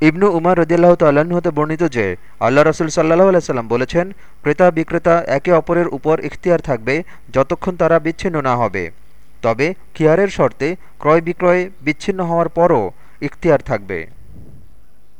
ইবনু উমার রদিয়াল্লাহ তাল্লাহ্ন হতে বর্ণিত যে, আল্লাহ রসুল সাল্লাহ আলাইসাল্লাম বলেছেন, ক্রেতা বিক্রেতা একে অপরের উপর ইখতিয়ার থাকবে যতক্ষণ তারা বিচ্ছিন্ন না হবে। তবে খিয়ারের শর্তে ক্রয় বিক্রয় বিচ্ছিন্ন হওয়ার পরও ইখতিয়ার থাকবে।